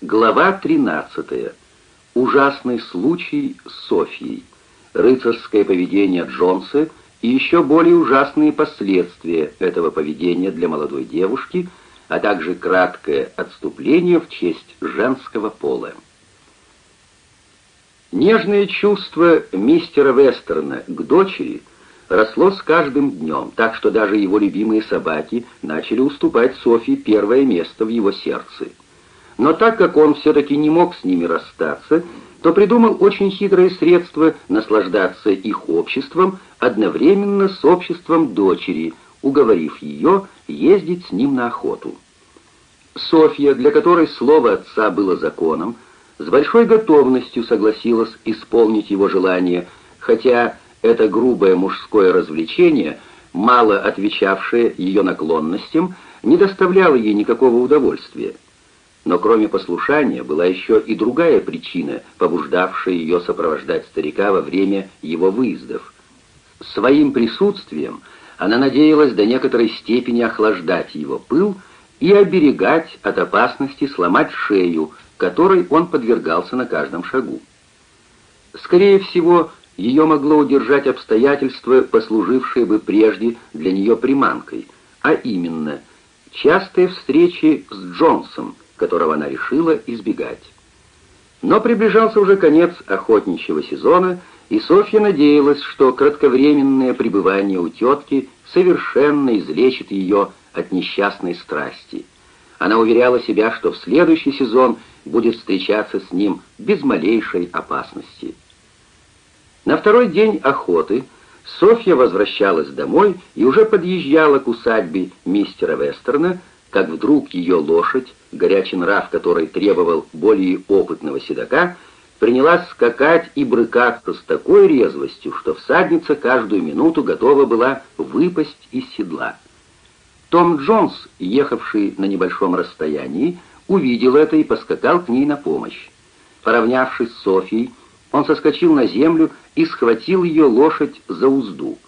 Глава 13. Ужасный случай с Софией. Рыцарское поведение Джонса и еще более ужасные последствия этого поведения для молодой девушки, а также краткое отступление в честь женского пола. Нежное чувство мистера Вестерна к дочери росло с каждым днем, так что даже его любимые собаки начали уступать Софии первое место в его сердце. Но так как он все-таки не мог с ними расстаться, то придумал очень хитрое средство наслаждаться их обществом одновременно с обществом дочери, уговорив ее ездить с ним на охоту. Софья, для которой слово отца было законом, с большой готовностью согласилась исполнить его желание, хотя это грубое мужское развлечение, мало отвечавшее ее наклонностям, не доставляло ей никакого удовольствия. Но кроме послушания была еще и другая причина, побуждавшая ее сопровождать старика во время его выездов. Своим присутствием она надеялась до некоторой степени охлаждать его пыл и оберегать от опасности сломать шею, которой он подвергался на каждом шагу. Скорее всего, ее могло удержать обстоятельства, послужившие бы прежде для нее приманкой, а именно частые встречи с Джонсом, которого она решила избегать. Но приближался уже конец охотничьего сезона, и Софья надеялась, что кратковременное пребывание у тетки совершенно излечит ее от несчастной страсти. Она уверяла себя, что в следующий сезон будет встречаться с ним без малейшей опасности. На второй день охоты Софья возвращалась домой и уже подъезжала к усадьбе мистера Вестерна, как вдруг ее лошадь, горячий нрав которой требовал более опытного седока, принялась скакать и брыкаться с такой резвостью, что всадница каждую минуту готова была выпасть из седла. Том Джонс, ехавший на небольшом расстоянии, увидел это и поскакал к ней на помощь. Поравнявшись с Софией, он соскочил на землю и схватил ее лошадь за узду.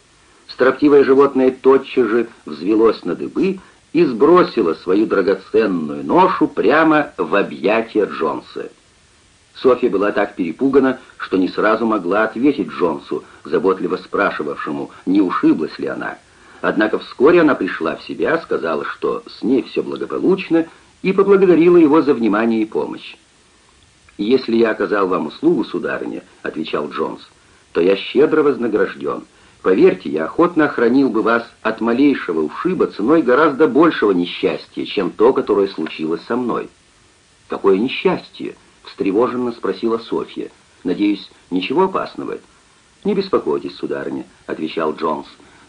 Строптивое животное тотчас же взвелось на дыбы и сбросило свою драгоценную ношу прямо в объятия Джонса. Софья была так перепугана, что не сразу могла ответить Джонсу, заботливо спрашивавшему, не ушиблась ли она. Однако вскоре она пришла в себя, сказала, что с ней все благополучно, и поблагодарила его за внимание и помощь. «Если я оказал вам услугу, сударыня», — отвечал Джонс, — «то я щедро вознагражден. Поверьте, я охотно охранил бы вас от малейшего ушиба ценой гораздо большего несчастья, чем то, которое случилось со мной». «Какое несчастье?» — встревоженно спросила Софья. «Надеюсь, ничего опасного?» «Не беспокойтесь, сударыня», — отвечал Джонс.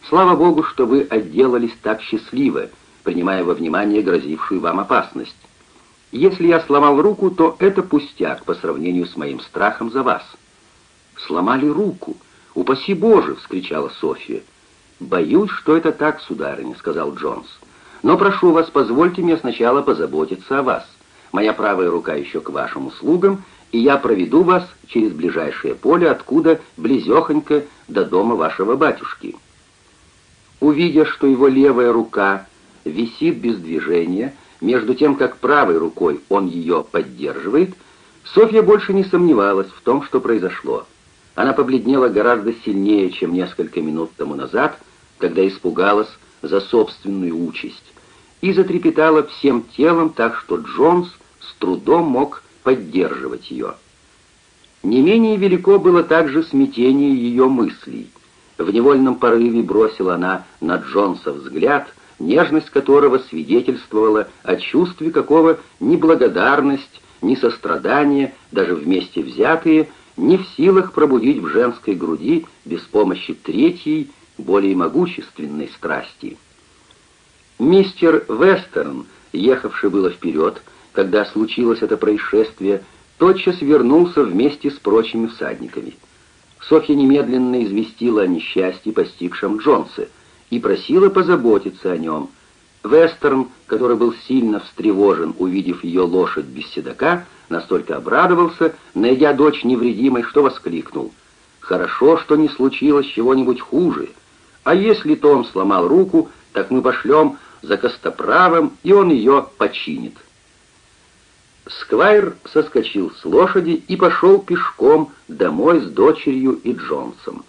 «Слава Богу, что вы отделались так счастливо, принимая во внимание грозившую вам опасность. Если я сломал руку, то это пустяк по сравнению с моим страхом за вас». «Сломали руку! Упаси Боже!» — вскричала Софья. «Боюсь, что это так, сударыня», — сказал Джонс. «Но прошу вас, позвольте мне сначала позаботиться о вас. Моя правая рука еще к вашим услугам, и я проведу вас через ближайшее поле, откуда близехонько до дома вашего батюшки». Увидя, что его левая рука висит без движения, между тем, как правой рукой он ее поддерживает, Софья больше не сомневалась в том, что произошло. Она побледнела гораздо сильнее, чем несколько минут тому назад, когда испугалась за собственную участь, и затрепетала всем телом так, что Джонс с трудом мог поддерживать ее. Не менее велико было также смятение ее мыслей. В невольном порыве бросила она на Джонса взгляд — нежность которого свидетельствовала о чувстве, какого ни благодарность, ни сострадание, даже вместе взятые, не в силах пробудить в женской груди без помощи третьей, более могущественной страсти. Мистер Вестерн, ехавший было вперед, когда случилось это происшествие, тотчас вернулся вместе с прочими всадниками. Софья немедленно известила о несчастье, постигшем Джонса, и просила позаботиться о нем. Вестерн, который был сильно встревожен, увидев ее лошадь без седока, настолько обрадовался, найдя дочь невредимой, что воскликнул. «Хорошо, что не случилось чего-нибудь хуже. А если Том сломал руку, так мы пошлем за Костоправом, и он ее починит». Сквайр соскочил с лошади и пошел пешком домой с дочерью и Джонсом.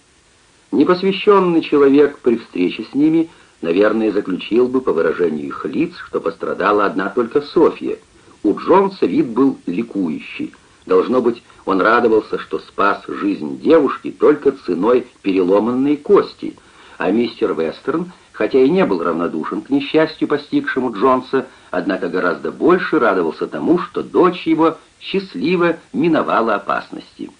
Непосвященный человек при встрече с ними, наверное, заключил бы по выражению их лиц, что пострадала одна только Софья. У Джонса вид был ликующий. Должно быть, он радовался, что спас жизнь девушки только ценой переломанной кости, а мистер Вестерн, хотя и не был равнодушен к несчастью, постигшему Джонса, однако гораздо больше радовался тому, что дочь его счастливо миновала опасности.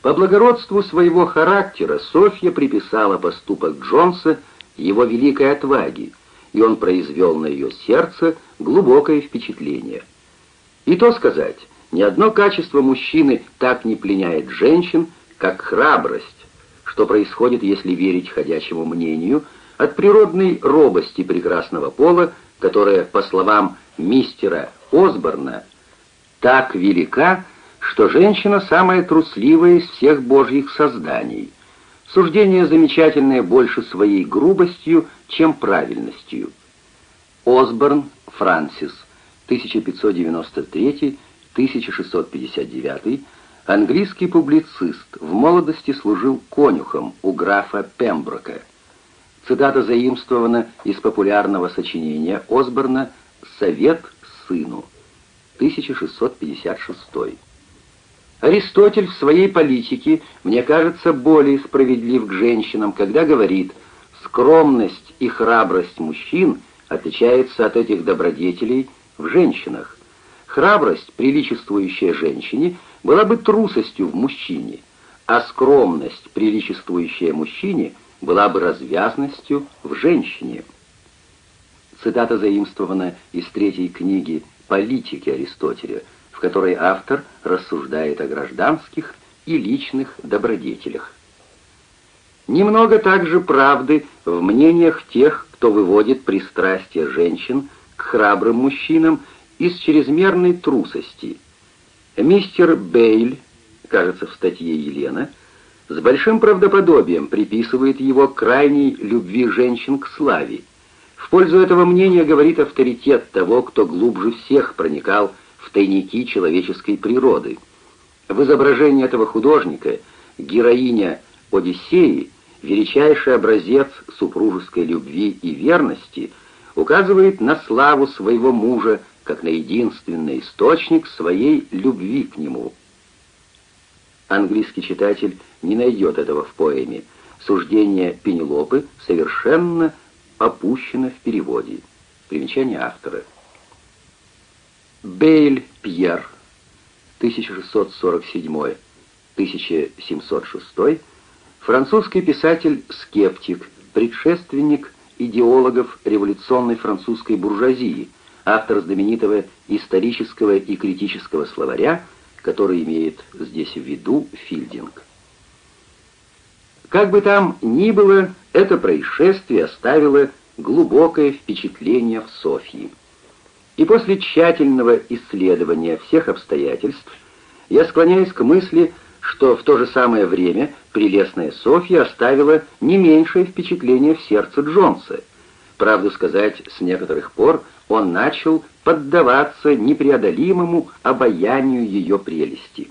По благородству своего характера Софья приписала поступок Джонса его великой отваге, и он произвел на ее сердце глубокое впечатление. И то сказать, ни одно качество мужчины так не пленяет женщин, как храбрость, что происходит, если верить ходячему мнению, от природной робости прекрасного пола, которая, по словам мистера Осборна, так велика, что женщина самая трусливая из всех божьих созданий. Суждение замечательное больше своей грубостью, чем правильностью. Осборн Франсис, 1593-1659, английский публицист, в молодости служил конюхом у графа Пемброка. Цитата заимствована из популярного сочинения Осборна «Совет сыну» 1656. Аристотель в своей политике, мне кажется, более справедлив к женщинам, когда говорит «скромность и храбрость мужчин отличается от этих добродетелей в женщинах. Храбрость, приличествующая женщине, была бы трусостью в мужчине, а скромность, приличествующая мужчине – была бы развязностью в женщине. Цитата заимствована из третьей книги «Политики Аристотеля», в которой автор рассуждает о гражданских и личных добродетелях. Немного также правды в мнениях тех, кто выводит пристрастие женщин к храбрым мужчинам из чрезмерной трусости. Мистер Бейль, кажется, в статье Елена, с большим правдоподобием приписывает его крайней любви женщин к славе. В пользу этого мнения говорит авторитет того, кто глубже всех проникал в тайники человеческой природы. В изображении этого художника героиня Одиссеи, величайший образец супружеской любви и верности, указывает на славу своего мужа как на единственный источник своей любви к нему. Английский читатель не найдет этого в поэме. Суждение Пенелопы совершенно опущено в переводе. Примечание автора. Бейль Пьер, 1647-1706, французский писатель-скептик, предшественник идеологов революционной французской буржуазии, автор знаменитого исторического и критического словаря, который имеет здесь в виду Филдинг. Как бы там ни было, это происшествие оставило глубокое впечатление в Софии. И после тщательного исследования всех обстоятельств я склоняюсь к мысли, что в то же самое время прелестная Софья оставила не меньшее впечатление в сердце Джонса. Правду сказать, с некоторых пор он начал поддаваться непреодолимому обаянию ее прелести.